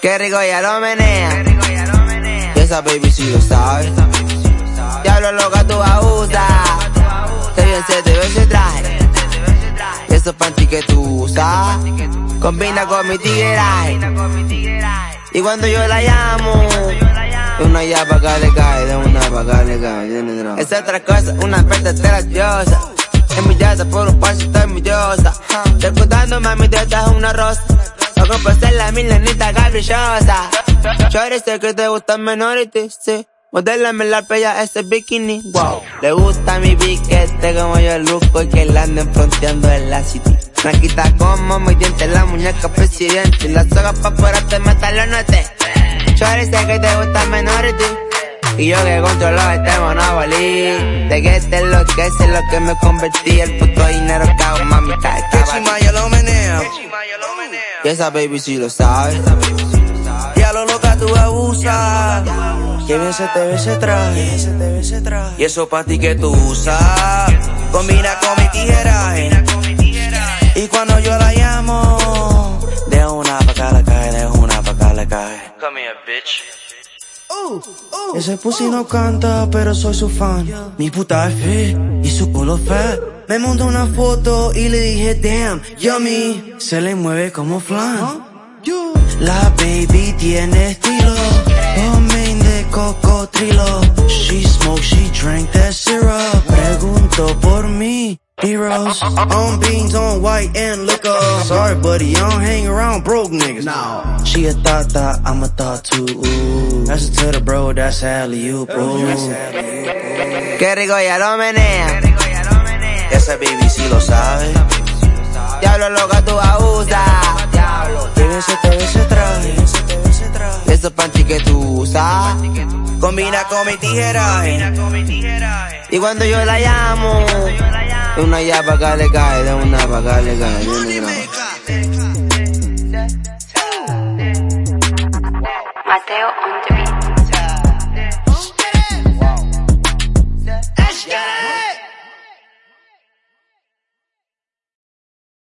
Qué rico ya lo menea. Y esa baby si lo sabe. Diablo loca tú abusas. Te bien se te ve ese traje. Y esos panty que tú usas. Combina con mi tigueraje. Y cuando yo la llamo. De una ya pa' acá le cae, de una pa' acá le cae. Es otra cosa, una verdadera diosa. Envidiosa por un paso, estoy envidiosa. Recordando mami, te es una rosa. No complacer la milenita caprichosa. Chore, sé que te gustan menores, sí. Modélame la pella ese bikini, wow. Le gusta mi piquete como yo el luco y que la anden fronteando en la city. Tranquita como muy diente, la muñeca presidente. La soga pa' fuera te mata los notes. Chore, sé que te gustan menores, y yo que controlo este monopoly De que este lo que es lo que me convertí El puto dinero que hago yo lo meneo Y esa baby si lo sabe. Ya lo loca tú abusas. Que bien se te ve ese traje. Y eso pa' ti que tú usas. Combina con mi tijeraje Y cuando yo la llamo De una pa' acá le cae, de una pa' acá le cae. Come here, bitch. Ese pussy no canta, pero soy su fan. Mi puta es fe y su culo fat. Me montó una foto y le dije, damn, yummy. Se le mueve como flan. La baby tiene estilo. Pomain de cocotrilo. She smoke, she drank that syrup. Pregunto por mí. Heroes on beans, on white and liquor. Sorry, buddy, I don't hang around broke niggas. No. She a thought thought, I'm a thought too. Ooh. That's a to the bro, that's alley oop. Qué rico ya lo menea. Esa baby sí lo sabe. Diablo loca tú abusas. Se te ve ese traje. Esos panty que tú usas. Combina con mi tijeraje. Y cuando yo la llamo. De una ya pa' acá le cae, de una pa' acá le cae.